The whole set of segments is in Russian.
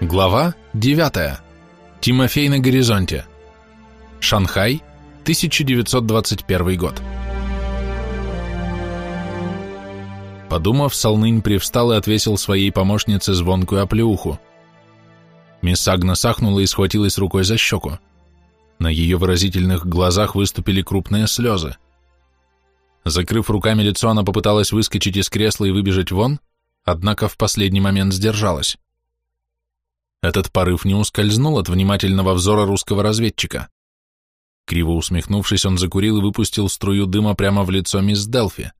Глава 9. Тимофей на горизонте. Шанхай, 1921 год. Подумав, Солнынь привстал и отвесил своей помощнице звонкую оплеуху. Мисс Агнес ахнула и схватилась рукой за щеку. На ее выразительных глазах выступили крупные слезы. Закрыв руками лицо, она попыталась выскочить из кресла и выбежать вон, однако в последний момент сдержалась. Этот порыв не ускользнул от внимательного взора русского разведчика. Криво усмехнувшись, он закурил и выпустил струю дыма прямо в лицо мисс Делфи.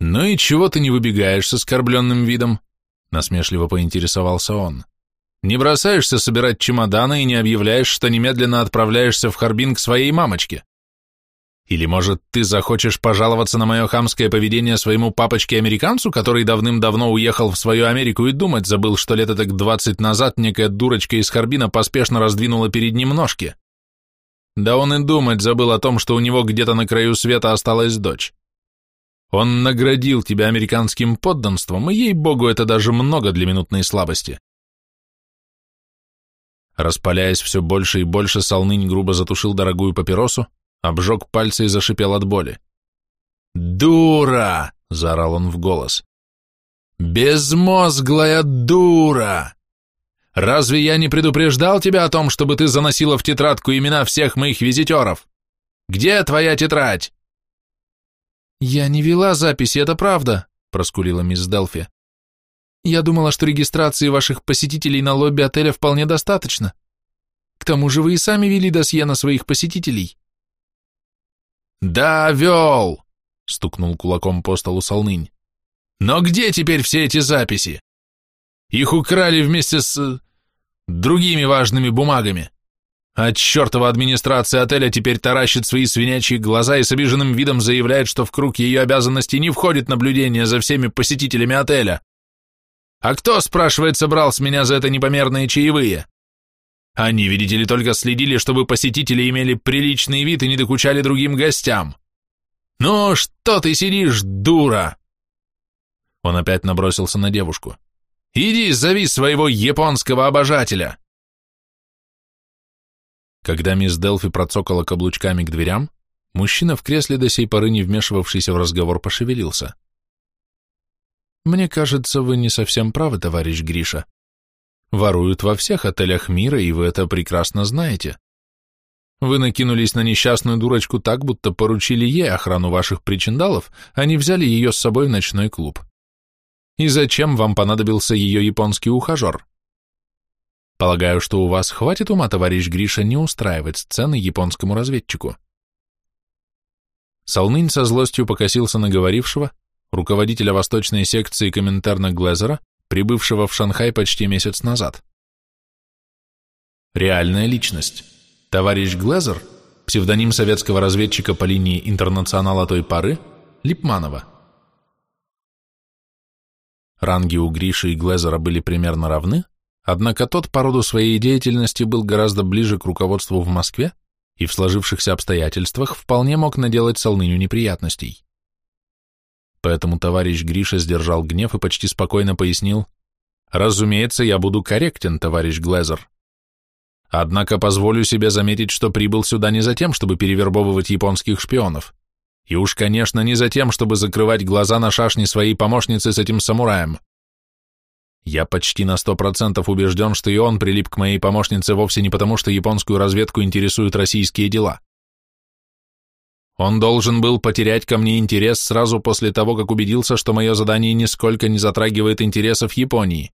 «Ну и чего ты не выбегаешь с оскорбленным видом?» насмешливо поинтересовался он. «Не бросаешься собирать чемоданы и не объявляешь, что немедленно отправляешься в Харбин к своей мамочке? Или, может, ты захочешь пожаловаться на мое хамское поведение своему папочке-американцу, который давным-давно уехал в свою Америку и думать забыл, что лет так двадцать назад некая дурочка из Харбина поспешно раздвинула перед ним ножки? Да он и думать забыл о том, что у него где-то на краю света осталась дочь. Он наградил тебя американским подданством, и, ей-богу, это даже много для минутной слабости. Распаляясь все больше и больше, Солнынь грубо затушил дорогую папиросу, обжег пальцы и зашипел от боли. «Дура!» — заорал он в голос. «Безмозглая дура! Разве я не предупреждал тебя о том, чтобы ты заносила в тетрадку имена всех моих визитеров? Где твоя тетрадь?» «Я не вела записи, это правда», — проскулила мисс Делфи. «Я думала, что регистрации ваших посетителей на лобби отеля вполне достаточно. К тому же вы и сами вели досье на своих посетителей». «Да, вел!» — стукнул кулаком по столу Солнынь. «Но где теперь все эти записи? Их украли вместе с... другими важными бумагами. А чертова администрация отеля теперь таращит свои свинячьи глаза и с обиженным видом заявляет, что в круг ее обязанностей не входит наблюдение за всеми посетителями отеля. А кто, спрашивает, собрал с меня за это непомерные чаевые? Они, видите ли, только следили, чтобы посетители имели приличный вид и не докучали другим гостям. «Ну, что ты сидишь, дура?» Он опять набросился на девушку. «Иди, зови своего японского обожателя!» Когда мисс Делфи процокала каблучками к дверям, мужчина в кресле до сей поры не вмешивавшийся в разговор пошевелился. «Мне кажется, вы не совсем правы, товарищ Гриша», Воруют во всех отелях мира, и вы это прекрасно знаете. Вы накинулись на несчастную дурочку так, будто поручили ей охрану ваших причиндалов, а не взяли ее с собой в ночной клуб. И зачем вам понадобился ее японский ухажер? Полагаю, что у вас хватит ума, товарищ Гриша, не устраивать сцены японскому разведчику. Солнынь со злостью покосился на говорившего, руководителя восточной секции комментарна Глезера, прибывшего в Шанхай почти месяц назад. Реальная личность. Товарищ Глезер, псевдоним советского разведчика по линии интернационала той поры, Липманова. Ранги у Гриши и Глезера были примерно равны, однако тот по роду своей деятельности был гораздо ближе к руководству в Москве и в сложившихся обстоятельствах вполне мог наделать Солныню неприятностей. Поэтому товарищ Гриша сдержал гнев и почти спокойно пояснил, «Разумеется, я буду корректен, товарищ Глезер. Однако позволю себе заметить, что прибыл сюда не за тем, чтобы перевербовывать японских шпионов. И уж, конечно, не за тем, чтобы закрывать глаза на шашни своей помощницы с этим самураем. Я почти на сто процентов убежден, что и он прилип к моей помощнице вовсе не потому, что японскую разведку интересуют российские дела. Он должен был потерять ко мне интерес сразу после того, как убедился, что мое задание нисколько не затрагивает интересов Японии.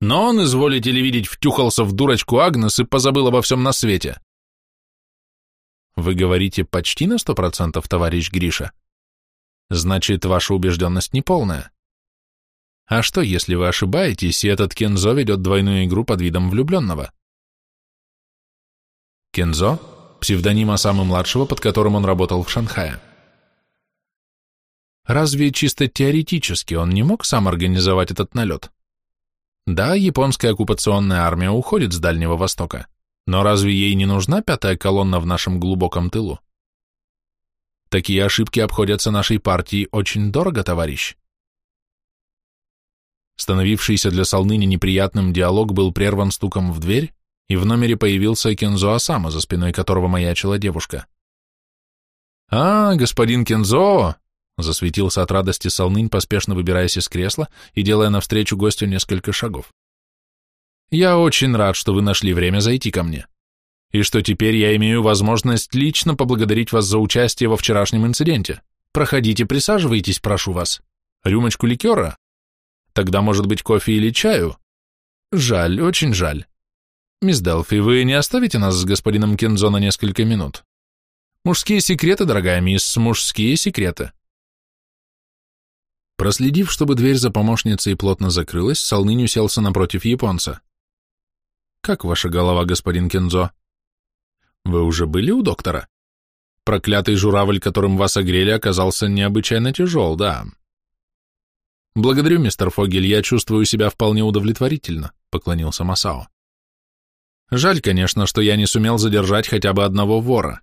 Но он, изволите ли видеть, втюхался в дурочку Агнес и позабыл обо всем на свете. Вы говорите почти на сто процентов, товарищ Гриша? Значит, ваша убежденность неполная. А что, если вы ошибаетесь, и этот Кензо ведет двойную игру под видом влюбленного? Кензо псевдонима самого младшего, под которым он работал в Шанхае. Разве чисто теоретически он не мог сам организовать этот налет? Да, японская оккупационная армия уходит с Дальнего Востока, но разве ей не нужна пятая колонна в нашем глубоком тылу? Такие ошибки обходятся нашей партии очень дорого, товарищ. Становившийся для Солныни неприятным диалог был прерван стуком в дверь, и в номере появился Кензо Асама, за спиной которого маячила девушка. «А, господин Кензо!» — засветился от радости Солнынь, поспешно выбираясь из кресла и делая навстречу гостю несколько шагов. «Я очень рад, что вы нашли время зайти ко мне, и что теперь я имею возможность лично поблагодарить вас за участие во вчерашнем инциденте. Проходите, присаживайтесь, прошу вас. Рюмочку ликера? Тогда, может быть, кофе или чаю? Жаль, очень жаль. Мисс Делфи, вы не оставите нас с господином Кензо на несколько минут? Мужские секреты, дорогая мисс, мужские секреты. Проследив, чтобы дверь за помощницей плотно закрылась, Солнынь уселся напротив японца. «Как ваша голова, господин Кензо? Вы уже были у доктора? Проклятый журавль, которым вас огрели, оказался необычайно тяжел, да. «Благодарю, мистер Фогель, я чувствую себя вполне удовлетворительно», — поклонился Масао. «Жаль, конечно, что я не сумел задержать хотя бы одного вора.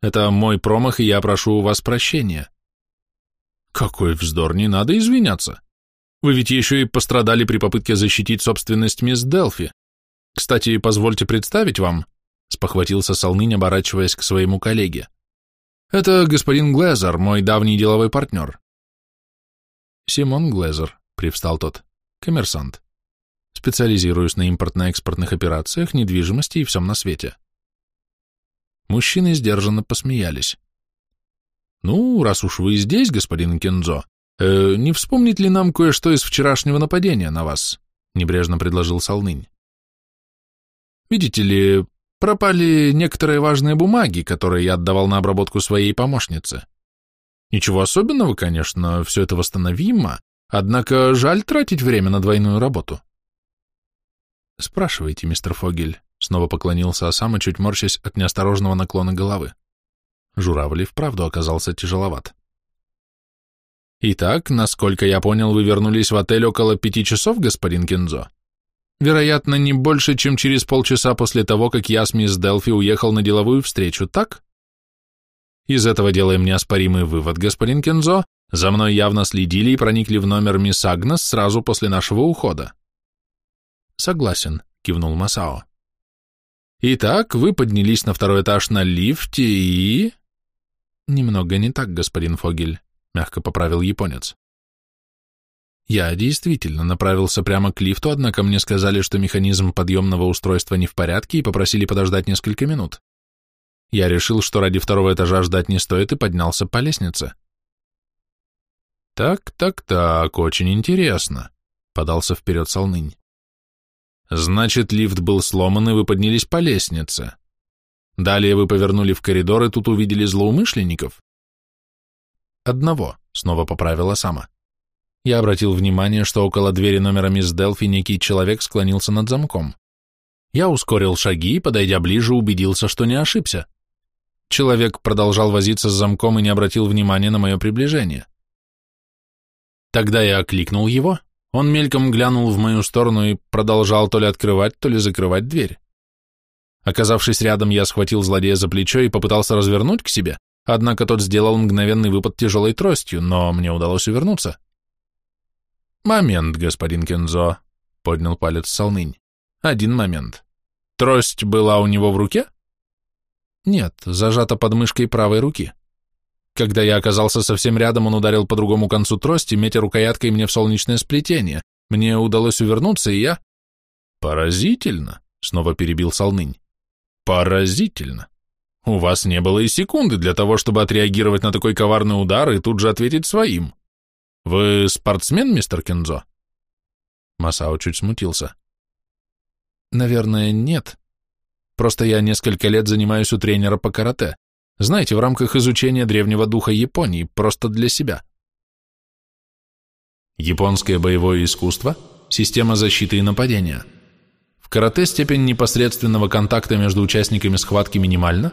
Это мой промах, и я прошу у вас прощения». «Какой вздор, не надо извиняться. Вы ведь еще и пострадали при попытке защитить собственность мисс Делфи. Кстати, позвольте представить вам», — спохватился Солнынь, оборачиваясь к своему коллеге. «Это господин Глезер, мой давний деловой партнер. Симон Глезер, привстал тот, коммерсант. Специализируюсь на импортно-экспортных операциях, недвижимости и всем на свете. Мужчины сдержанно посмеялись. «Ну, раз уж вы здесь, господин Кензо, э, не вспомнить ли нам кое-что из вчерашнего нападения на вас?» — небрежно предложил Солнынь. «Видите ли, пропали некоторые важные бумаги, которые я отдавал на обработку своей помощнице. Ничего особенного, конечно, все это восстановимо, однако жаль тратить время на двойную работу. Спрашивайте, мистер Фогель, снова поклонился Осама, чуть морщась от неосторожного наклона головы. Журавль и вправду оказался тяжеловат. Итак, насколько я понял, вы вернулись в отель около пяти часов, господин Кензо? Вероятно, не больше, чем через полчаса после того, как я с мисс Делфи уехал на деловую встречу, так? Из этого делаем неоспоримый вывод, господин Кензо. За мной явно следили и проникли в номер мисс Агнес сразу после нашего ухода. Согласен, кивнул Масао. Итак, вы поднялись на второй этаж на лифте и... Немного не так, господин Фогель, мягко поправил японец. Я действительно направился прямо к лифту, однако мне сказали, что механизм подъемного устройства не в порядке и попросили подождать несколько минут. Я решил, что ради второго этажа ждать не стоит, и поднялся по лестнице. «Так, так, так, очень интересно», — подался вперед Солнынь. «Значит, лифт был сломан, и вы поднялись по лестнице. Далее вы повернули в коридор, и тут увидели злоумышленников?» «Одного», — снова поправила сама. Я обратил внимание, что около двери номера мисс Делфи некий человек склонился над замком. Я ускорил шаги и, подойдя ближе, убедился, что не ошибся. Человек продолжал возиться с замком и не обратил внимания на мое приближение. Тогда я окликнул его, он мельком глянул в мою сторону и продолжал то ли открывать, то ли закрывать дверь. Оказавшись рядом, я схватил злодея за плечо и попытался развернуть к себе, однако тот сделал мгновенный выпад тяжелой тростью, но мне удалось увернуться. «Момент, господин Кензо», — поднял палец Солнынь. «Один момент. Трость была у него в руке?» Нет, зажата под мышкой правой руки. Когда я оказался совсем рядом, он ударил по другому концу трости, метя рукояткой мне в солнечное сплетение. Мне удалось увернуться, и я... Поразительно, снова перебил Солнынь. Поразительно. У вас не было и секунды для того, чтобы отреагировать на такой коварный удар и тут же ответить своим. Вы спортсмен, мистер Кензо? Масао чуть смутился. Наверное, нет, Просто я несколько лет занимаюсь у тренера по карате. Знаете, в рамках изучения древнего духа Японии, просто для себя. Японское боевое искусство – система защиты и нападения. В карате степень непосредственного контакта между участниками схватки минимальна,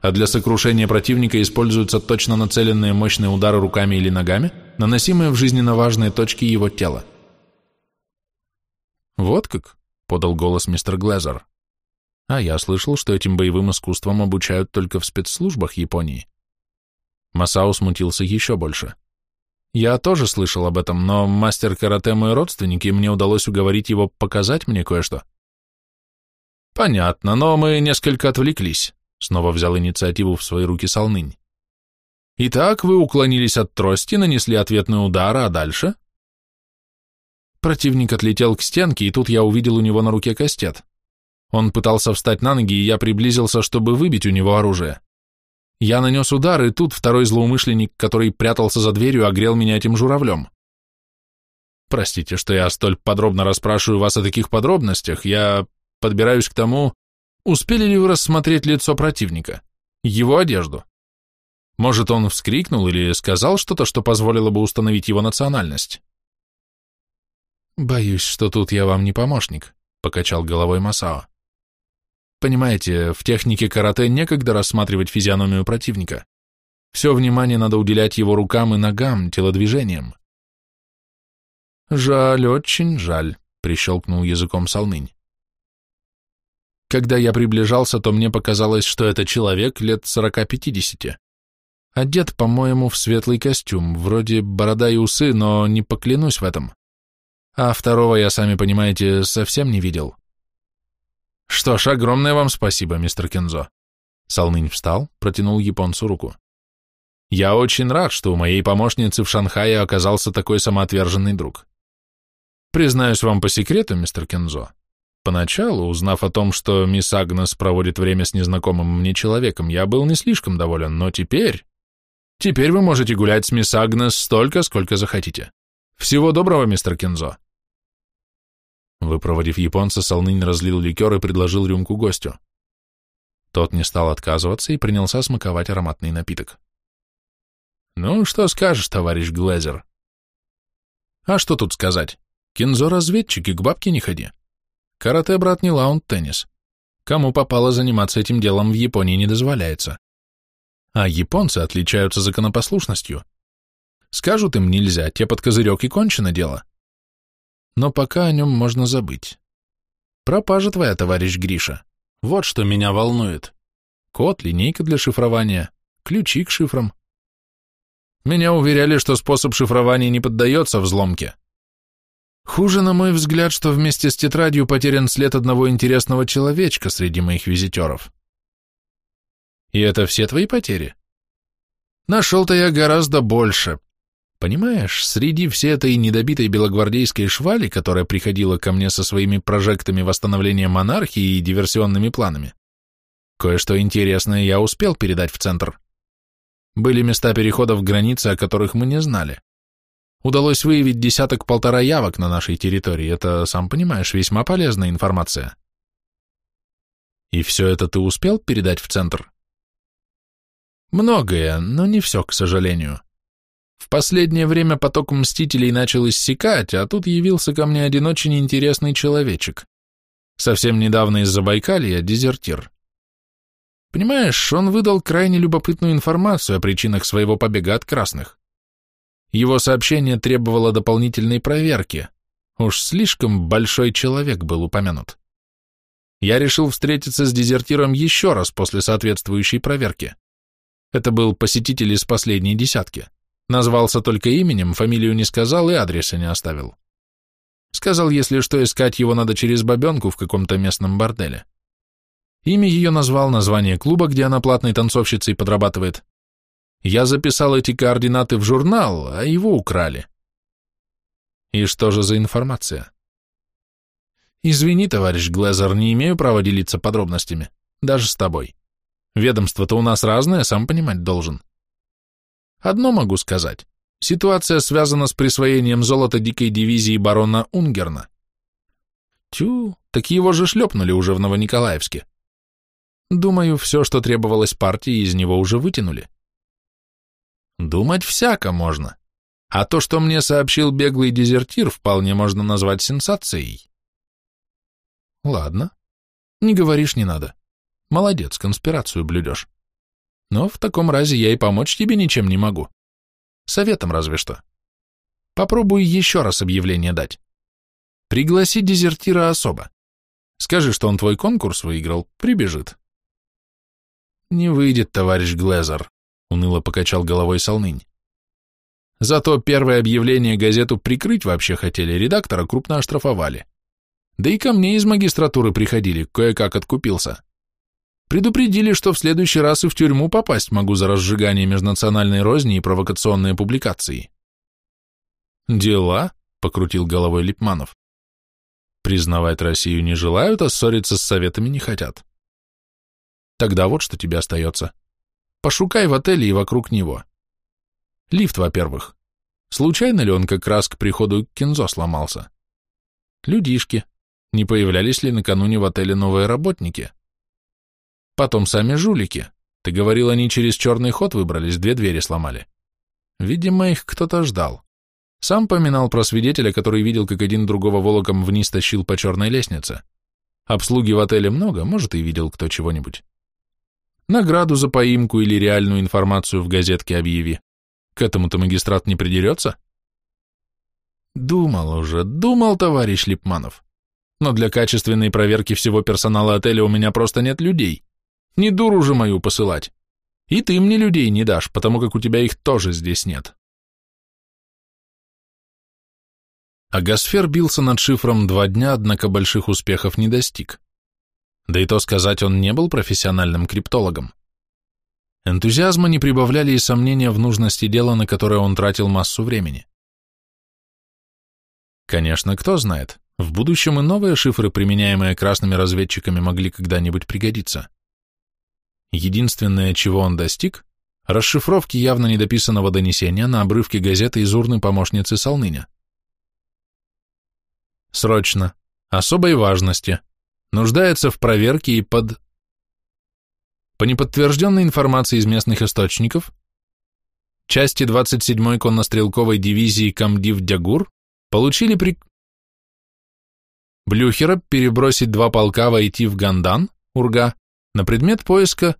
а для сокрушения противника используются точно нацеленные мощные удары руками или ногами, наносимые в жизненно важные точки его тела. «Вот как?» – подал голос мистер Глезер. А я слышал, что этим боевым искусством обучают только в спецслужбах Японии. Масао смутился еще больше. Я тоже слышал об этом, но мастер карате мой родственник, и мне удалось уговорить его показать мне кое-что. Понятно, но мы несколько отвлеклись. Снова взял инициативу в свои руки Солнынь. Итак, вы уклонились от трости, нанесли ответный удар, а дальше? Противник отлетел к стенке, и тут я увидел у него на руке кастет. Он пытался встать на ноги, и я приблизился, чтобы выбить у него оружие. Я нанес удар, и тут второй злоумышленник, который прятался за дверью, огрел меня этим журавлем. Простите, что я столь подробно расспрашиваю вас о таких подробностях. Я подбираюсь к тому, успели ли вы рассмотреть лицо противника, его одежду. Может, он вскрикнул или сказал что-то, что позволило бы установить его национальность? Боюсь, что тут я вам не помощник, покачал головой Масао. Понимаете, в технике карате некогда рассматривать физиономию противника. Все внимание надо уделять его рукам и ногам, телодвижениям. Жаль, очень жаль, прищелкнул языком Солнынь. Когда я приближался, то мне показалось, что это человек лет сорока-пятидесяти. Одет, по-моему, в светлый костюм, вроде борода и усы, но не поклянусь в этом. А второго я, сами понимаете, совсем не видел. Что ж, огромное вам спасибо, мистер Кензо. Салнынь встал, протянул японцу руку. Я очень рад, что у моей помощницы в Шанхае оказался такой самоотверженный друг. Признаюсь вам по секрету, мистер Кензо, поначалу, узнав о том, что мисс Агнес проводит время с незнакомым мне человеком, я был не слишком доволен, но теперь... Теперь вы можете гулять с мисс Агнес столько, сколько захотите. Всего доброго, мистер Кензо. Выпроводив японца, Солнынь разлил ликер и предложил рюмку гостю. Тот не стал отказываться и принялся смаковать ароматный напиток. «Ну, что скажешь, товарищ Глезер?» «А что тут сказать? Кинзо разведчик и к бабке не ходи. Карате, брат, не лаунд-теннис. Кому попало заниматься этим делом в Японии не дозволяется. А японцы отличаются законопослушностью. Скажут им нельзя, те под козырек и кончено дело но пока о нем можно забыть. Пропажа твоя, товарищ Гриша. Вот что меня волнует. Код, линейка для шифрования, ключи к шифрам. Меня уверяли, что способ шифрования не поддается взломке. Хуже, на мой взгляд, что вместе с тетрадью потерян след одного интересного человечка среди моих визитеров. И это все твои потери? Нашел-то я гораздо больше, Понимаешь, среди всей этой недобитой белогвардейской швали, которая приходила ко мне со своими прожектами восстановления монархии и диверсионными планами, кое-что интересное я успел передать в центр. Были места переходов границы, о которых мы не знали. Удалось выявить десяток-полтора явок на нашей территории. Это, сам понимаешь, весьма полезная информация. И все это ты успел передать в центр? Многое, но не все, к сожалению. В последнее время поток мстителей начал иссякать, а тут явился ко мне один очень интересный человечек. Совсем недавно из Забайкалья дезертир. Понимаешь, он выдал крайне любопытную информацию о причинах своего побега от красных. Его сообщение требовало дополнительной проверки. Уж слишком большой человек был упомянут. Я решил встретиться с дезертиром еще раз после соответствующей проверки. Это был посетитель из последней десятки. Назвался только именем, фамилию не сказал и адреса не оставил. Сказал, если что, искать его надо через бабенку в каком-то местном борделе. Имя ее назвал, название клуба, где она платной танцовщицей подрабатывает. Я записал эти координаты в журнал, а его украли. И что же за информация? Извини, товарищ Глезер, не имею права делиться подробностями, даже с тобой. Ведомство-то у нас разное, сам понимать должен. Одно могу сказать. Ситуация связана с присвоением золота дикой дивизии барона Унгерна. Тю, так его же шлепнули уже в Новониколаевске. Думаю, все, что требовалось партии, из него уже вытянули. Думать всяко можно. А то, что мне сообщил беглый дезертир, вполне можно назвать сенсацией. Ладно. Не говоришь, не надо. Молодец, конспирацию блюдешь. Но в таком разе я и помочь тебе ничем не могу. Советом разве что. Попробуй еще раз объявление дать. Пригласи дезертира особо. Скажи, что он твой конкурс выиграл, прибежит. Не выйдет, товарищ Глезер, уныло покачал головой Солнынь. Зато первое объявление газету прикрыть вообще хотели, редактора крупно оштрафовали. Да и ко мне из магистратуры приходили, кое-как откупился. Предупредили, что в следующий раз и в тюрьму попасть могу за разжигание межнациональной розни и провокационные публикации. «Дела?» — покрутил головой Липманов. «Признавать Россию не желают, а ссориться с советами не хотят. Тогда вот что тебе остается. Пошукай в отеле и вокруг него. Лифт, во-первых. Случайно ли он как раз к приходу Кинзо сломался? Людишки. Не появлялись ли накануне в отеле новые работники? Потом сами жулики. Ты говорил, они через черный ход выбрались, две двери сломали. Видимо, их кто-то ждал. Сам поминал про свидетеля, который видел, как один другого волоком вниз тащил по черной лестнице. Обслуги в отеле много, может, и видел кто чего-нибудь. Награду за поимку или реальную информацию в газетке объяви. К этому-то магистрат не придерется? Думал уже, думал, товарищ Липманов. Но для качественной проверки всего персонала отеля у меня просто нет людей. Не дуру же мою посылать. И ты мне людей не дашь, потому как у тебя их тоже здесь нет. Агасфер бился над шифром два дня, однако больших успехов не достиг. Да и то сказать, он не был профессиональным криптологом. Энтузиазма не прибавляли и сомнения в нужности дела, на которое он тратил массу времени. Конечно, кто знает, в будущем и новые шифры, применяемые красными разведчиками, могли когда-нибудь пригодиться. Единственное, чего он достиг, расшифровки явно недописанного донесения на обрывке газеты из урны помощницы Солныня. Срочно, особой важности, нуждается в проверке и под... По неподтвержденной информации из местных источников, части 27-й коннострелковой дивизии комдив Дягур получили при... Блюхера перебросить два полка войти в Гандан, Урга, на предмет поиска...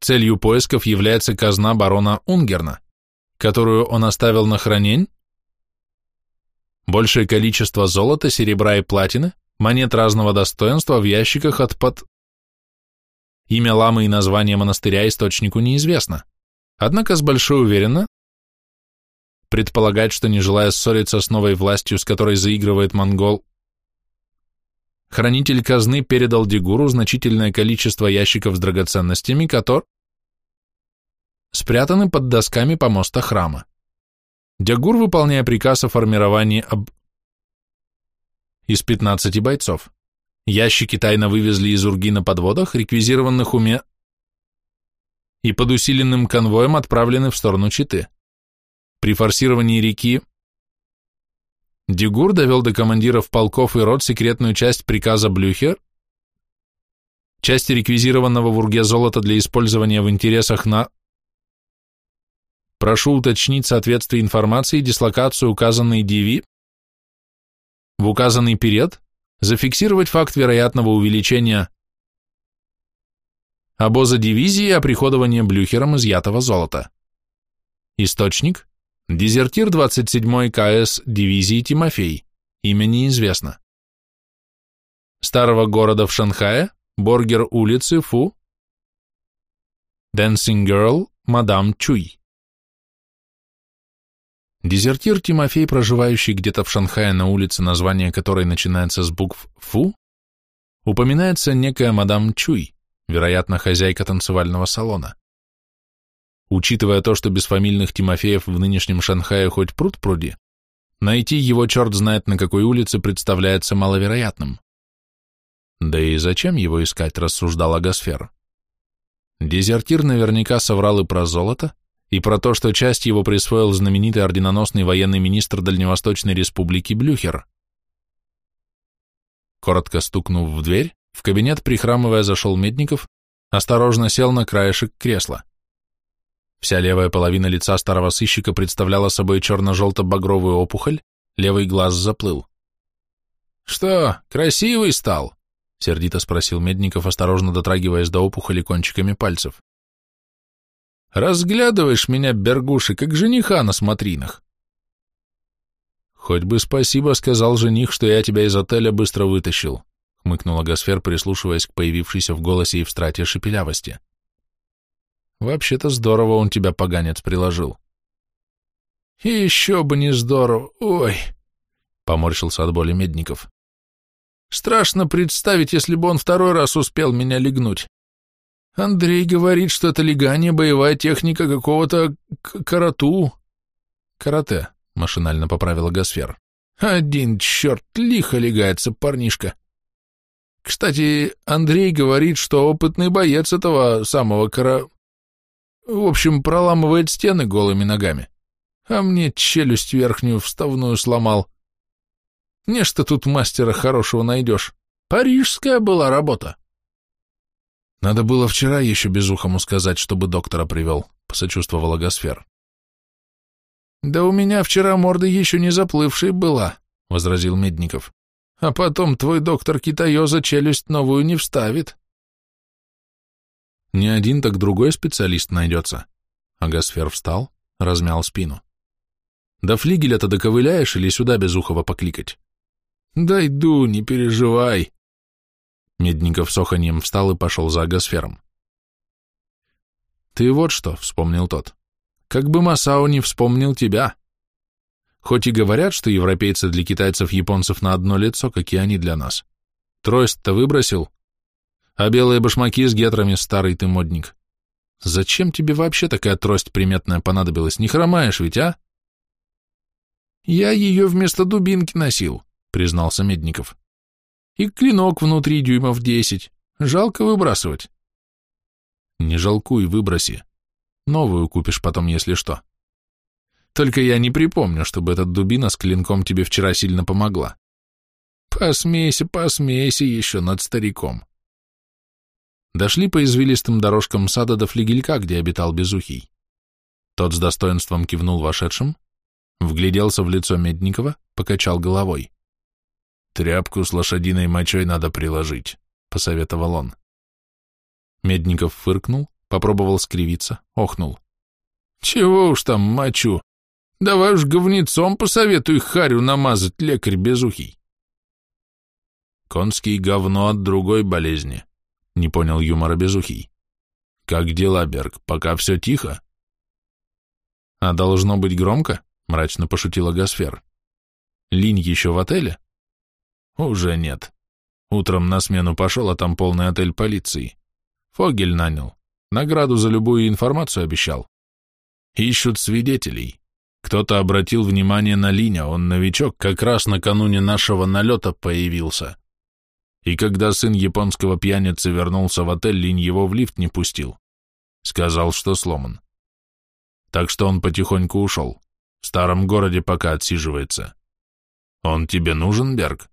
Целью поисков является казна барона Унгерна, которую он оставил на хранень, большее количество золота, серебра и платины, монет разного достоинства в ящиках от под... Имя ламы и название монастыря источнику неизвестно, однако с большой уверенно предполагать, что не желая ссориться с новой властью, с которой заигрывает монгол, хранитель казны передал Дегуру значительное количество ящиков с драгоценностями, которые спрятаны под досками помоста храма. Дягур, выполняя приказ о формировании об из 15 бойцов. Ящики тайно вывезли из Урги на подводах, реквизированных уме, и под усиленным конвоем отправлены в сторону Читы. При форсировании реки Дегур довел до командиров полков и рот секретную часть приказа Блюхер, части реквизированного в Урге золота для использования в интересах на... Прошу уточнить соответствие информации дислокацию указанной Диви в указанный период. Зафиксировать факт вероятного увеличения обоза дивизии и оприходования Блюхером изъятого золота. Источник – дезертир 27-й КС дивизии Тимофей, имя неизвестно. Старого города в Шанхае, Боргер улицы, Фу, Dancing Girl, Мадам Чуй. Дезертир Тимофей, проживающий где-то в Шанхае на улице, название которой начинается с букв «Фу», упоминается некая мадам Чуй, вероятно, хозяйка танцевального салона. Учитывая то, что без фамильных Тимофеев в нынешнем Шанхае хоть пруд пруди, найти его черт знает на какой улице представляется маловероятным. Да и зачем его искать, рассуждал Агасфер. Дезертир наверняка соврал и про золото, и про то, что часть его присвоил знаменитый орденоносный военный министр Дальневосточной республики Блюхер. Коротко стукнув в дверь, в кабинет, прихрамывая, зашел Медников, осторожно сел на краешек кресла. Вся левая половина лица старого сыщика представляла собой черно-желто-багровую опухоль, левый глаз заплыл. «Что, красивый стал?» — сердито спросил Медников, осторожно дотрагиваясь до опухоли кончиками пальцев. Разглядываешь меня, Бергуши, как жениха на смотринах. Хоть бы спасибо сказал жених, что я тебя из отеля быстро вытащил, хмыкнула Гасфер, прислушиваясь к появившейся в голосе и в страте шепелявости. Вообще-то здорово он тебя, поганец, приложил. Еще бы не здорово, ой, поморщился от боли Медников. Страшно представить, если бы он второй раз успел меня легнуть. Андрей говорит, что это легание боевая техника какого-то карату. Карате, машинально поправила Гасфер. Один черт, лихо легается парнишка. Кстати, Андрей говорит, что опытный боец этого самого кара... В общем, проламывает стены голыми ногами. А мне челюсть верхнюю вставную сломал. Не что тут мастера хорошего найдешь. Парижская была работа. Надо было вчера еще безухому сказать, чтобы доктора привел, посочувствовала Гасфер. Да у меня вчера морда еще не заплывшей была, возразил Медников. А потом твой доктор Китаёза челюсть новую не вставит. Не один, так другой специалист найдется. А встал, размял спину. Да флигеля-то доковыляешь или сюда безухого покликать? «Дойду, не переживай». Медников с оханьем встал и пошел за агосфером. «Ты вот что», — вспомнил тот, — «как бы Масао не вспомнил тебя. Хоть и говорят, что европейцы для китайцев-японцев на одно лицо, как и они для нас. Трость-то выбросил, а белые башмаки с гетрами, старый ты модник. Зачем тебе вообще такая трость приметная понадобилась? Не хромаешь ведь, а?» «Я ее вместо дубинки носил», — признался Медников. «И клинок внутри дюймов десять. Жалко выбрасывать». «Не жалкуй, выброси. Новую купишь потом, если что. Только я не припомню, чтобы эта дубина с клинком тебе вчера сильно помогла. Посмейся, посмейся еще над стариком». Дошли по извилистым дорожкам сада до флигелька, где обитал Безухий. Тот с достоинством кивнул вошедшим, вгляделся в лицо Медникова, покачал головой. «Тряпку с лошадиной мочой надо приложить», — посоветовал он. Медников фыркнул, попробовал скривиться, охнул. «Чего уж там мочу? Давай уж говнецом посоветуй харю намазать, лекарь безухий». «Конский говно от другой болезни», — не понял юмора безухий. «Как дела, Берг, пока все тихо?» «А должно быть громко?» — мрачно пошутила Гасфер. «Линь еще в отеле?» Уже нет. Утром на смену пошел, а там полный отель полиции. Фогель нанял. Награду за любую информацию обещал. Ищут свидетелей. Кто-то обратил внимание на Линя, он новичок, как раз накануне нашего налета появился. И когда сын японского пьяницы вернулся в отель, Линь его в лифт не пустил. Сказал, что сломан. Так что он потихоньку ушел. В старом городе пока отсиживается. Он тебе нужен, Берг?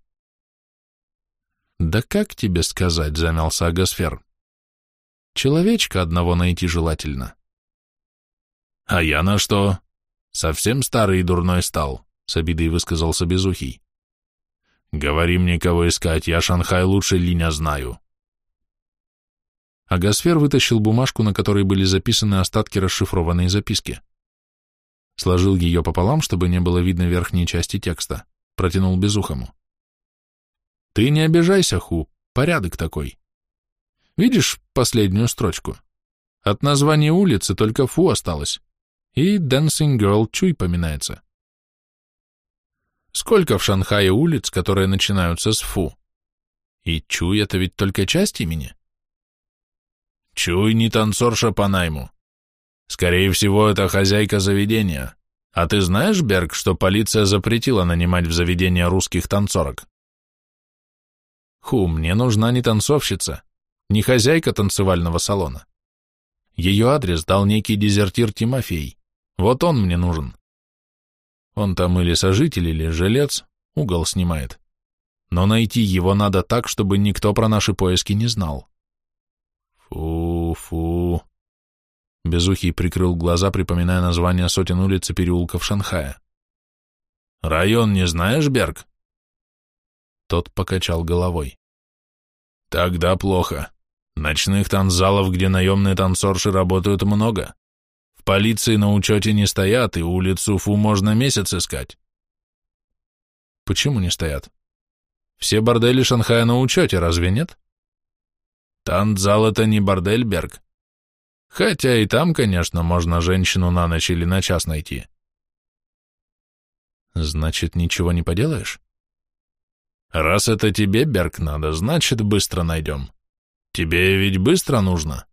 «Да как тебе сказать?» — замялся Агосфер. «Человечка одного найти желательно». «А я на что? Совсем старый и дурной стал», — с обидой высказался Безухий. «Говори мне, кого искать, я Шанхай лучше Линя знаю». Агосфер вытащил бумажку, на которой были записаны остатки расшифрованной записки. Сложил ее пополам, чтобы не было видно верхней части текста, протянул Безухому. Ты не обижайся, Ху, порядок такой. Видишь последнюю строчку? От названия улицы только Фу осталось, и Dancing Girl Чуй поминается. Сколько в Шанхае улиц, которые начинаются с Фу? И Чуй — это ведь только часть имени? Чуй не танцорша по найму. Скорее всего, это хозяйка заведения. А ты знаешь, Берг, что полиция запретила нанимать в заведение русских танцорок? Ху, мне нужна не танцовщица, не хозяйка танцевального салона. Ее адрес дал некий дезертир Тимофей. Вот он мне нужен. Он там или сожитель, или жилец, угол снимает. Но найти его надо так, чтобы никто про наши поиски не знал. Фу-фу. Безухий прикрыл глаза, припоминая название сотен улиц и переулков Шанхая. «Район не знаешь, Берг?» Тот покачал головой. Тогда плохо. Ночных танцзалов, где наемные танцорши работают, много. В полиции на учете не стоят, и улицу Фу можно месяц искать. Почему не стоят? Все бордели Шанхая на учете, разве нет? Танцзал — это не бордель, Берг. Хотя и там, конечно, можно женщину на ночь или на час найти. Значит, ничего не поделаешь? Раз это тебе, Берг, надо, значит, быстро найдем. Тебе ведь быстро нужно.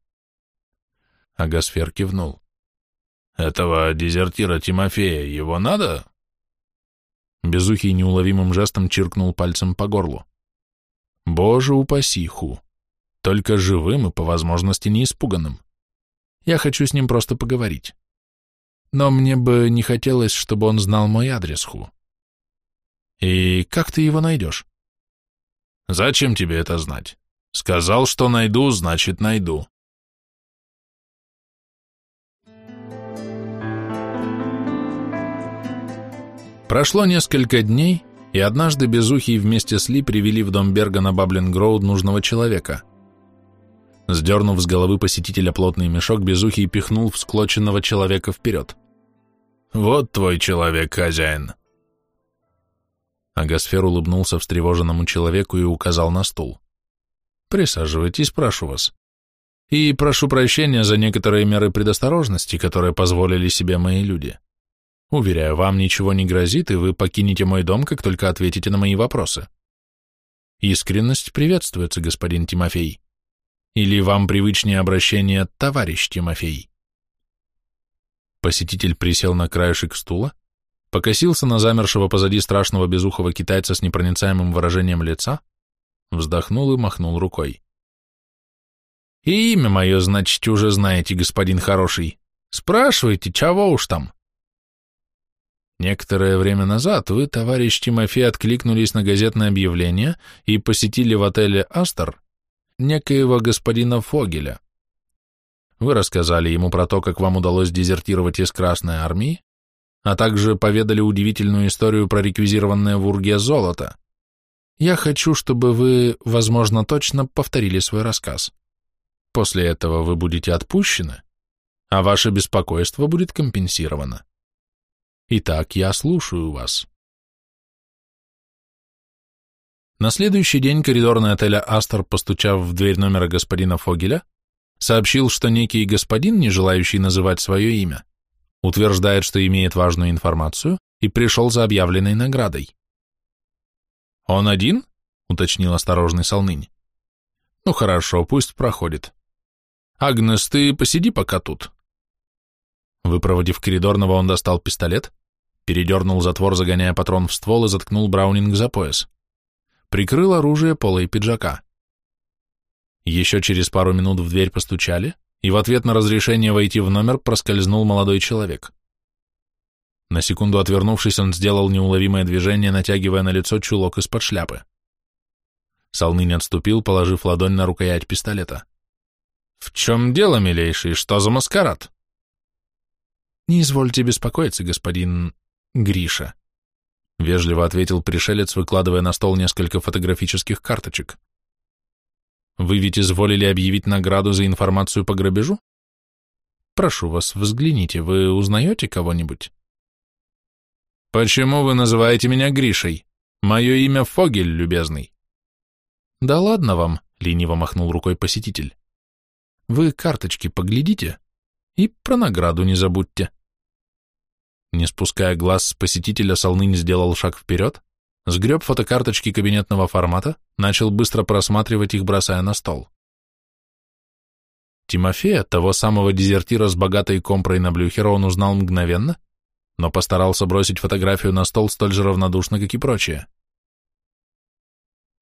Агасфер кивнул. Этого дезертира Тимофея, его надо? Безухий неуловимым жестом чиркнул пальцем по горлу. Боже упаси, Ху. Только живым и, по возможности, не испуганным. Я хочу с ним просто поговорить. Но мне бы не хотелось, чтобы он знал мой адрес, Ху. И как ты его найдешь? Зачем тебе это знать? Сказал, что найду, значит найду. Прошло несколько дней, и однажды Безухий вместе с Ли привели в дом Берга на Баблин-Гроуд нужного человека. Сдернув с головы посетителя плотный мешок, Безухий пихнул всклоченного человека вперед. «Вот твой человек, хозяин!» Агасфер улыбнулся встревоженному человеку и указал на стул. «Присаживайтесь, прошу вас. И прошу прощения за некоторые меры предосторожности, которые позволили себе мои люди. Уверяю, вам ничего не грозит, и вы покинете мой дом, как только ответите на мои вопросы. Искренность приветствуется, господин Тимофей. Или вам привычнее обращение «товарищ Тимофей»?» Посетитель присел на краешек стула, покосился на замершего позади страшного безухого китайца с непроницаемым выражением лица, вздохнул и махнул рукой. «И имя мое, значит, уже знаете, господин хороший. Спрашивайте, чего уж там?» Некоторое время назад вы, товарищ Тимофей, откликнулись на газетное объявление и посетили в отеле «Астер» некоего господина Фогеля. Вы рассказали ему про то, как вам удалось дезертировать из Красной Армии, а также поведали удивительную историю про реквизированное в Урге золото. Я хочу, чтобы вы, возможно, точно повторили свой рассказ. После этого вы будете отпущены, а ваше беспокойство будет компенсировано. Итак, я слушаю вас. На следующий день коридорный отеля «Астер», постучав в дверь номера господина Фогеля, сообщил, что некий господин, не желающий называть свое имя, утверждает, что имеет важную информацию и пришел за объявленной наградой. «Он один?» — уточнил осторожный Солнынь. «Ну хорошо, пусть проходит. Агнес, ты посиди пока тут, Выпроводив коридорного, он достал пистолет, передернул затвор, загоняя патрон в ствол и заткнул Браунинг за пояс. Прикрыл оружие полой пиджака. Еще через пару минут в дверь постучали, и в ответ на разрешение войти в номер проскользнул молодой человек. На секунду отвернувшись, он сделал неуловимое движение, натягивая на лицо чулок из-под шляпы. Солнынь отступил, положив ладонь на рукоять пистолета. «В чем дело, милейший? Что за маскарад?» «Не извольте беспокоиться, господин Гриша», — вежливо ответил пришелец, выкладывая на стол несколько фотографических карточек. «Вы ведь изволили объявить награду за информацию по грабежу? Прошу вас, взгляните, вы узнаете кого-нибудь?» «Почему вы называете меня Гришей? Мое имя Фогель, любезный». «Да ладно вам», — лениво махнул рукой посетитель. «Вы карточки поглядите и про награду не забудьте». Не спуская глаз с посетителя, Солнынь сделал шаг вперед, сгреб фотокарточки кабинетного формата, начал быстро просматривать их, бросая на стол. Тимофея, того самого дезертира с богатой компрой на Блюхера, он узнал мгновенно, но постарался бросить фотографию на стол столь же равнодушно, как и прочее.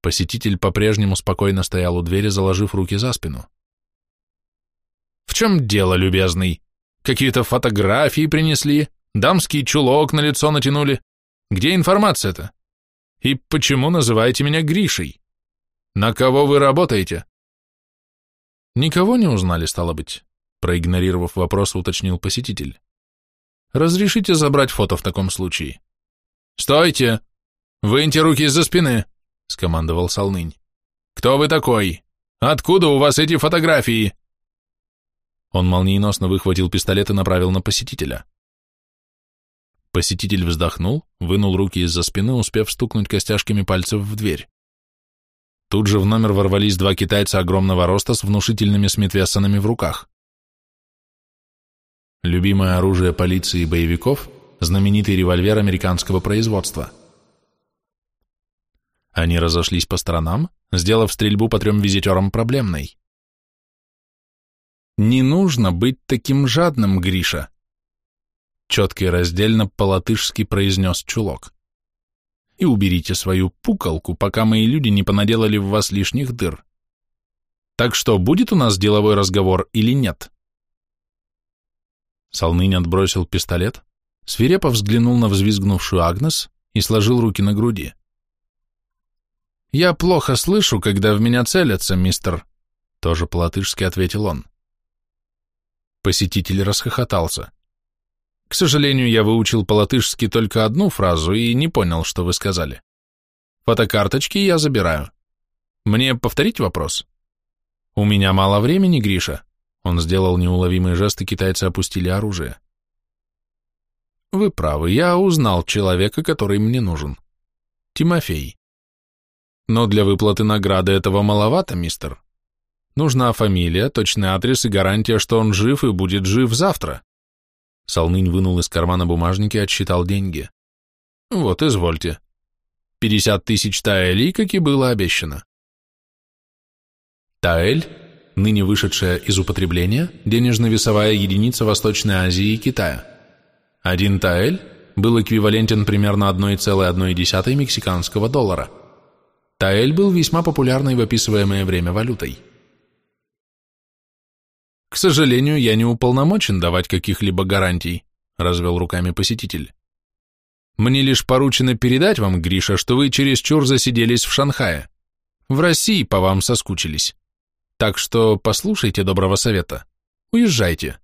Посетитель по-прежнему спокойно стоял у двери, заложив руки за спину. «В чем дело, любезный? Какие-то фотографии принесли?» Дамский чулок на лицо натянули. Где информация-то? И почему называете меня Гришей? На кого вы работаете? Никого не узнали, стало быть, проигнорировав вопрос, уточнил посетитель. Разрешите забрать фото в таком случае? Стойте! Выньте руки из-за спины, скомандовал Солнынь. Кто вы такой? Откуда у вас эти фотографии? Он молниеносно выхватил пистолет и направил на посетителя. Посетитель вздохнул, вынул руки из-за спины, успев стукнуть костяшками пальцев в дверь. Тут же в номер ворвались два китайца огромного роста с внушительными смитвессонами в руках. Любимое оружие полиции и боевиков знаменитый револьвер американского производства. Они разошлись по сторонам, сделав стрельбу по трем визитерам проблемной. «Не нужно быть таким жадным, Гриша», — четко и раздельно по-латышски произнес чулок. «И уберите свою пукалку, пока мои люди не понаделали в вас лишних дыр. Так что, будет у нас деловой разговор или нет?» Солнынь отбросил пистолет, свирепо взглянул на взвизгнувшую Агнес и сложил руки на груди. «Я плохо слышу, когда в меня целятся, мистер», — тоже по-латышски ответил он. Посетитель расхохотался. «К сожалению, я выучил по-латышски только одну фразу и не понял, что вы сказали. Фотокарточки я забираю. Мне повторить вопрос?» «У меня мало времени, Гриша». Он сделал неуловимый жест, и китайцы опустили оружие. «Вы правы, я узнал человека, который мне нужен. Тимофей. Но для выплаты награды этого маловато, мистер. Нужна фамилия, точный адрес и гарантия, что он жив и будет жив завтра. Солнынь вынул из кармана бумажники и отсчитал деньги. Вот, извольте. Пятьдесят тысяч таэлей, как и было обещано. Таэль, ныне вышедшая из употребления, денежно-весовая единица Восточной Азии и Китая. Один таэль был эквивалентен примерно 1,1 мексиканского доллара – Таэль был весьма популярной в описываемое время валютой. «К сожалению, я не уполномочен давать каких-либо гарантий», — развел руками посетитель. «Мне лишь поручено передать вам, Гриша, что вы чересчур засиделись в Шанхае. В России по вам соскучились. Так что послушайте доброго совета. Уезжайте».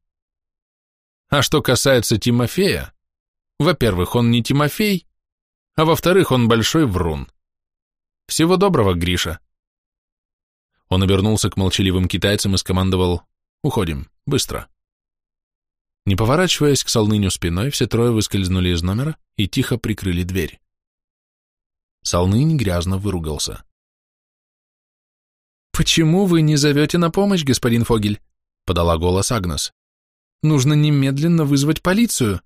А что касается Тимофея, во-первых, он не Тимофей, а во-вторых, он большой врун. Всего доброго, Гриша. Он обернулся к молчаливым китайцам и скомандовал «Уходим, быстро». Не поворачиваясь к Солныню спиной, все трое выскользнули из номера и тихо прикрыли дверь. Солнынь грязно выругался. «Почему вы не зовете на помощь, господин Фогель?» — подала голос Агнес. «Нужно немедленно вызвать полицию».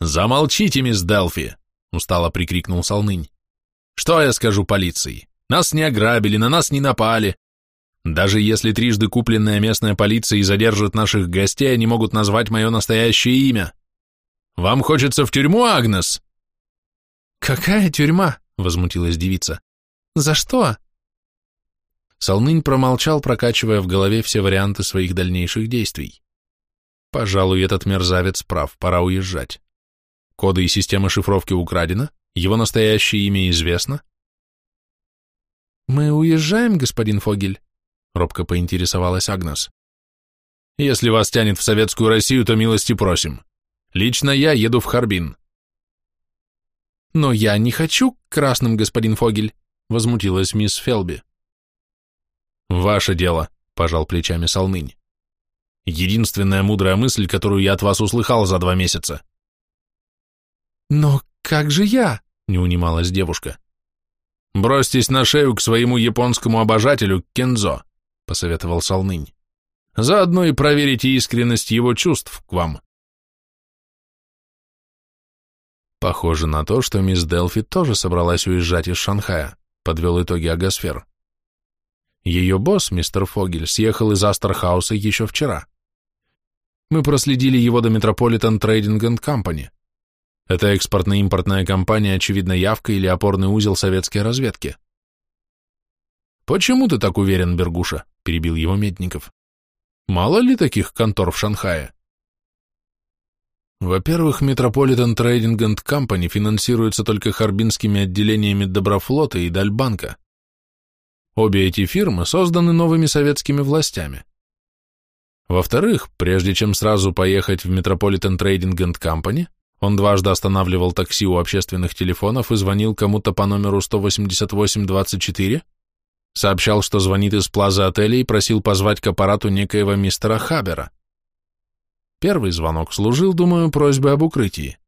«Замолчите, мисс Делфи!» — устало прикрикнул Солнынь. Что я скажу полиции? Нас не ограбили, на нас не напали. Даже если трижды купленная местная полиция задержит наших гостей, они могут назвать мое настоящее имя. Вам хочется в тюрьму, Агнес?» «Какая тюрьма?» — возмутилась девица. «За что?» Солнынь промолчал, прокачивая в голове все варианты своих дальнейших действий. Пожалуй, этот мерзавец прав, пора уезжать. Коды и система шифровки украдены, его настоящее имя известно? Мы уезжаем, господин Фогель? Робко поинтересовалась Агнес. Если вас тянет в Советскую Россию, то милости просим. Лично я еду в Харбин. Но я не хочу к красным, господин Фогель, возмутилась мисс Фелби. Ваше дело, пожал плечами Солнынь. Единственная мудрая мысль, которую я от вас услыхал за два месяца. Но «Как же я?» — не унималась девушка. «Бросьтесь на шею к своему японскому обожателю Кензо», — посоветовал Солнынь. «Заодно и проверите искренность его чувств к вам». Похоже на то, что мисс Делфи тоже собралась уезжать из Шанхая, подвел итоги Агасфер. Ее босс, мистер Фогель, съехал из Астерхауса еще вчера. Мы проследили его до Metropolitan Trading and Company. Это экспортно-импортная компания, очевидно, явка или опорный узел советской разведки. «Почему ты так уверен, Бергуша?» – перебил его Медников. «Мало ли таких контор в Шанхае?» Во-первых, Metropolitan Trading and Company финансируется только харбинскими отделениями Доброфлота и Дальбанка. Обе эти фирмы созданы новыми советскими властями. Во-вторых, прежде чем сразу поехать в Metropolitan Trading and Company, он дважды останавливал такси у общественных телефонов и звонил кому-то по номеру 188-24, сообщал, что звонит из плаза отеля и просил позвать к аппарату некоего мистера Хабера. Первый звонок служил, думаю, просьбой об укрытии.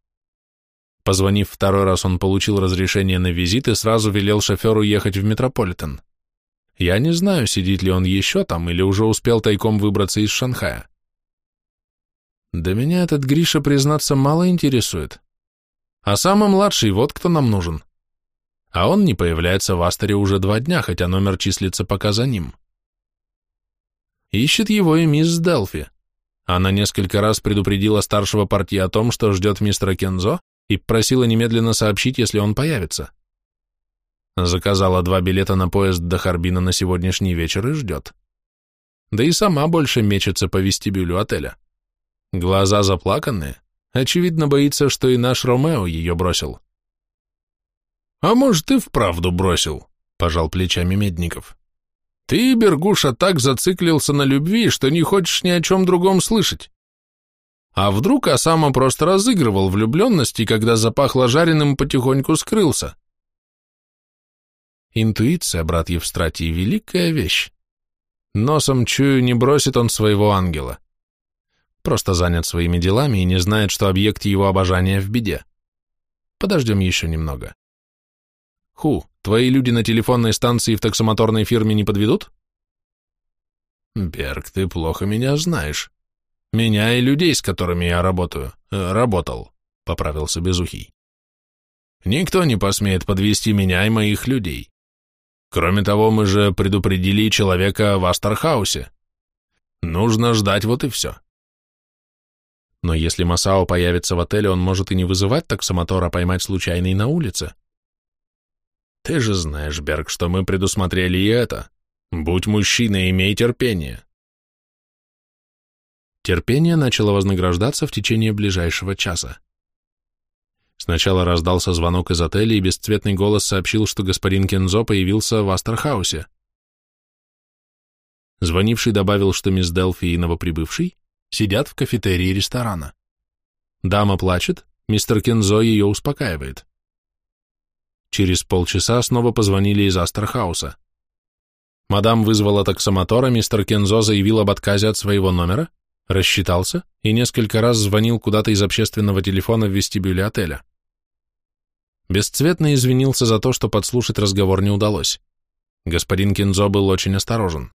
Позвонив второй раз, он получил разрешение на визит и сразу велел шоферу ехать в Метрополитен. Я не знаю, сидит ли он еще там или уже успел тайком выбраться из Шанхая. Да меня этот Гриша, признаться, мало интересует. А самый младший вот кто нам нужен. А он не появляется в Астере уже два дня, хотя номер числится пока за ним. Ищет его и мисс Делфи. Она несколько раз предупредила старшего партии о том, что ждет мистера Кензо, и просила немедленно сообщить, если он появится. Заказала два билета на поезд до Харбина на сегодняшний вечер и ждет. Да и сама больше мечется по вестибюлю отеля. Глаза заплаканные, очевидно боится, что и наш Ромео ее бросил. «А может, и вправду бросил», — пожал плечами Медников. «Ты, Бергуша, так зациклился на любви, что не хочешь ни о чем другом слышать. А вдруг Осама просто разыгрывал влюбленность и, когда запахло жареным, потихоньку скрылся? Интуиция, брат Евстратий, великая вещь. Носом чую, не бросит он своего ангела. Просто занят своими делами и не знает, что объект его обожания в беде. Подождем еще немного. Ху, твои люди на телефонной станции в таксомоторной фирме не подведут? Берг, ты плохо меня знаешь. Меня и людей, с которыми я работаю, э, работал, поправился Безухий. Никто не посмеет подвести меня и моих людей. Кроме того, мы же предупредили человека в Астерхаусе. Нужно ждать, вот и все. Но если Масао появится в отеле, он может и не вызывать таксомотор, а поймать случайный на улице. Ты же знаешь, Берг, что мы предусмотрели и это. Будь мужчиной, имей терпение. Терпение начало вознаграждаться в течение ближайшего часа. Сначала раздался звонок из отеля, и бесцветный голос сообщил, что господин Кензо появился в Астерхаусе. Звонивший добавил, что мисс Делфи и новоприбывший сидят в кафетерии ресторана. Дама плачет, мистер Кензо ее успокаивает. Через полчаса снова позвонили из Астерхауса. Мадам вызвала таксомотора, мистер Кензо заявил об отказе от своего номера, рассчитался и несколько раз звонил куда-то из общественного телефона в вестибюле отеля. Бесцветно извинился за то, что подслушать разговор не удалось. Господин Кинзо был очень осторожен.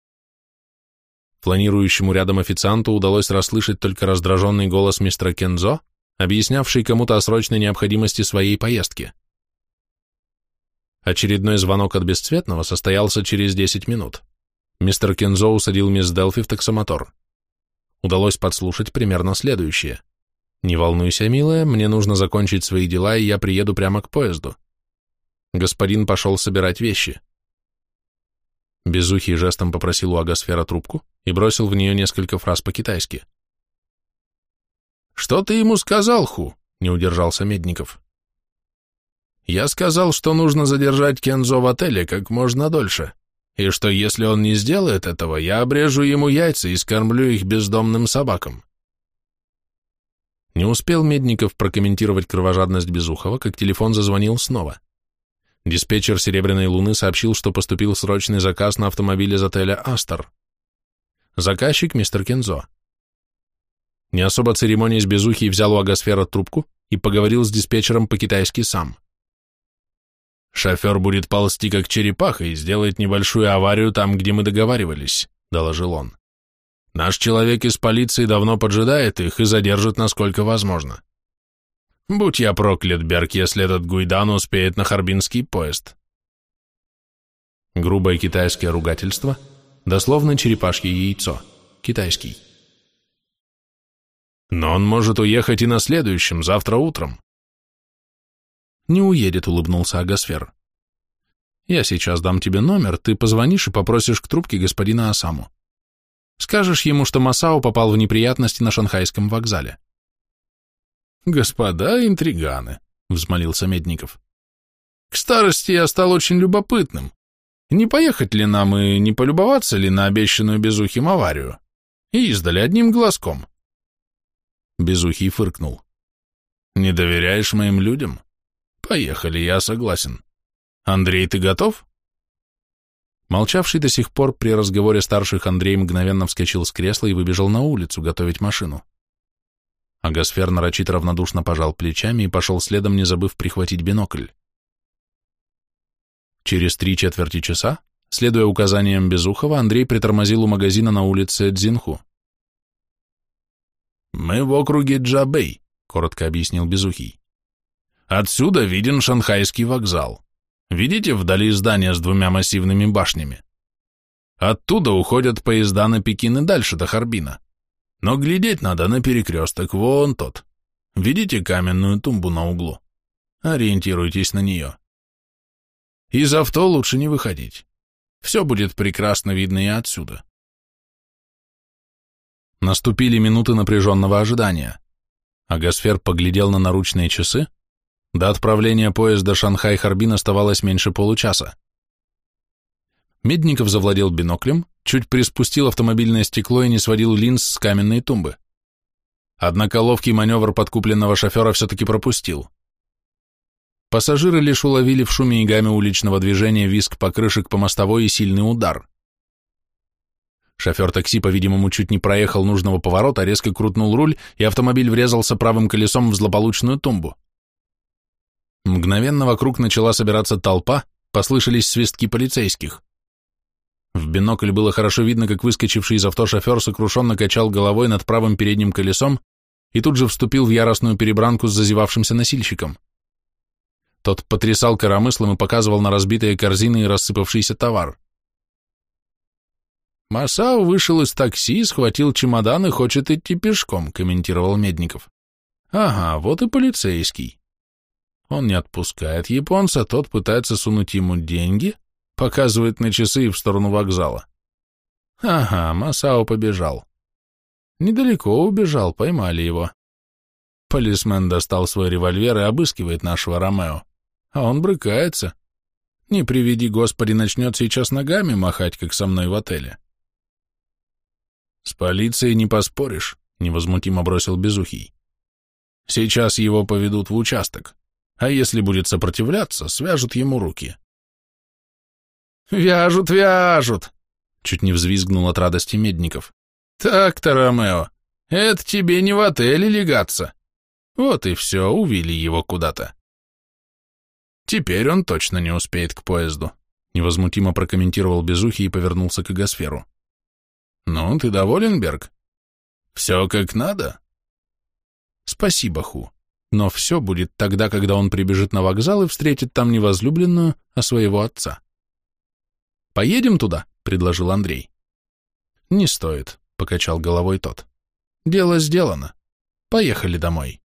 Планирующему рядом официанту удалось расслышать только раздраженный голос мистера Кензо, объяснявший кому-то о срочной необходимости своей поездки. Очередной звонок от Бесцветного состоялся через 10 минут. Мистер Кензо усадил мисс Делфи в таксомотор удалось подслушать примерно следующее. «Не волнуйся, милая, мне нужно закончить свои дела, и я приеду прямо к поезду». Господин пошел собирать вещи. Безухий жестом попросил у Агосфера трубку и бросил в нее несколько фраз по-китайски. «Что ты ему сказал, Ху?» — не удержался Медников. «Я сказал, что нужно задержать Кензо в отеле как можно дольше и что если он не сделает этого, я обрежу ему яйца и скормлю их бездомным собакам. Не успел Медников прокомментировать кровожадность Безухова, как телефон зазвонил снова. Диспетчер «Серебряной луны» сообщил, что поступил срочный заказ на автомобиль из отеля «Астер». Заказчик мистер Кензо. Не особо церемонясь Безухий взял у Агосфера трубку и поговорил с диспетчером по-китайски сам. «Шофер будет ползти, как черепаха, и сделает небольшую аварию там, где мы договаривались», — доложил он. «Наш человек из полиции давно поджидает их и задержит, насколько возможно. Будь я проклят, Берг, если этот Гуйдан успеет на Харбинский поезд». Грубое китайское ругательство, дословно черепашье яйцо, китайский. «Но он может уехать и на следующем, завтра утром. «Не уедет», — улыбнулся Агасфер. «Я сейчас дам тебе номер, ты позвонишь и попросишь к трубке господина Асаму. Скажешь ему, что Масао попал в неприятности на шанхайском вокзале». «Господа интриганы», — взмолился Медников. «К старости я стал очень любопытным. Не поехать ли нам и не полюбоваться ли на обещанную Безухим аварию? И издали одним глазком». Безухий фыркнул. «Не доверяешь моим людям?» Поехали, я согласен. Андрей, ты готов? Молчавший до сих пор при разговоре старших Андрей мгновенно вскочил с кресла и выбежал на улицу готовить машину. А Гасфер нарочито равнодушно пожал плечами и пошел следом, не забыв прихватить бинокль. Через три четверти часа, следуя указаниям Безухова, Андрей притормозил у магазина на улице Дзинху. «Мы в округе Джабей», — коротко объяснил Безухий. «Отсюда виден шанхайский вокзал. Видите вдали здание с двумя массивными башнями? Оттуда уходят поезда на Пекин и дальше до Харбина. Но глядеть надо на перекресток, вон тот. Видите каменную тумбу на углу? Ориентируйтесь на нее. Из авто лучше не выходить. Все будет прекрасно видно и отсюда. Наступили минуты напряженного ожидания. Агасфер поглядел на наручные часы. До отправления поезда Шанхай-Харбин оставалось меньше получаса. Медников завладел биноклем, чуть приспустил автомобильное стекло и не сводил линз с каменной тумбы. Однако ловкий маневр подкупленного шофера все-таки пропустил. Пассажиры лишь уловили в шуме и гаме уличного движения виск покрышек по мостовой и сильный удар. Шофер такси, по-видимому, чуть не проехал нужного поворота, резко крутнул руль, и автомобиль врезался правым колесом в злополучную тумбу. Мгновенно вокруг начала собираться толпа, послышались свистки полицейских. В бинокль было хорошо видно, как выскочивший из авто шофер сокрушенно качал головой над правым передним колесом и тут же вступил в яростную перебранку с зазевавшимся носильщиком. Тот потрясал коромыслом и показывал на разбитые корзины и рассыпавшийся товар. «Масау вышел из такси, схватил чемодан и хочет идти пешком», — комментировал Медников. «Ага, вот и полицейский. Он не отпускает японца, тот пытается сунуть ему деньги, Показывает на часы в сторону вокзала. Ага, Масао побежал. Недалеко убежал, поймали его. Полисмен достал свой револьвер и обыскивает нашего Ромео. А он брыкается. Не приведи, Господи, начнет сейчас ногами махать, как со мной в отеле. С полицией не поспоришь, невозмутимо бросил Безухий. Сейчас его поведут в участок, а если будет сопротивляться, свяжут ему руки. «Вяжут, вяжут!» — чуть не взвизгнул от радости Медников. «Так-то, Ромео, это тебе не в отеле легаться. Вот и все, увели его куда-то». «Теперь он точно не успеет к поезду», — невозмутимо прокомментировал Безухий и повернулся к Эгосферу. «Ну, ты доволен, Берг? Все как надо?» «Спасибо, Ху, но все будет тогда, когда он прибежит на вокзал и встретит там не возлюбленную, а своего отца». «Поедем туда?» — предложил Андрей. «Не стоит», — покачал головой тот. «Дело сделано. Поехали домой».